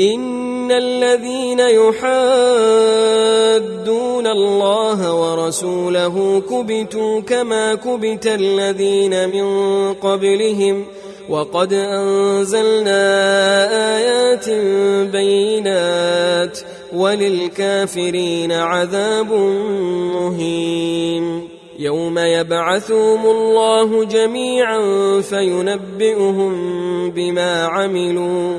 إن الذين يحادون الله ورسوله كبتوا كما كبت الذين من قبلهم وقد أنزلنا آيات بينات وللكافرين عذاب مهين يوم يبعثهم الله جميعا فينبئهم بما عملوا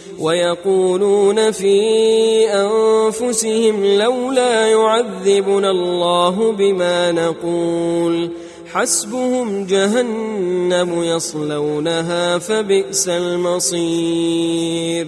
ويقولون في أنفسهم لولا يعذبنا الله بما نقول حسبهم جهنم يصلونها فبئس المصير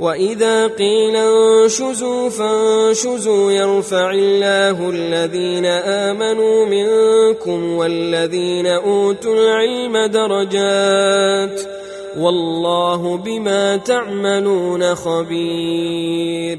واذا قيل انشزوا فانشزوا يرفع الله الذين امنوا منكم والذين اوتوا العلم درجات والله بما تعملون خبير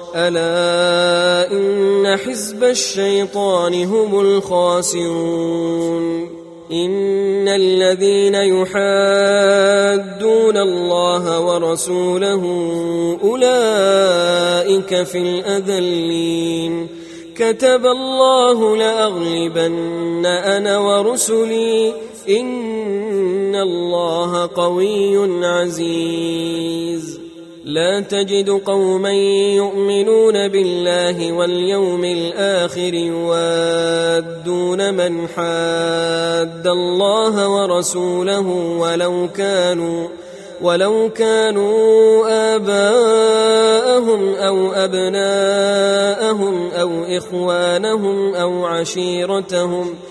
ألا إن حزب الشيطان هم الخاسرون إن الذين يحادون الله ورسوله أولئك في الأذلين. كتب الله لأغلبن أنا ورسلي إن الله قوي عزيز. لا تجد قوما يؤمنون بالله واليوم الآخر يوادون من حاد الله ورسوله ولو كانوا ولو كانوا آباءهم أو أبناءهم أو إخوانهم أو عشيرتهم ۖ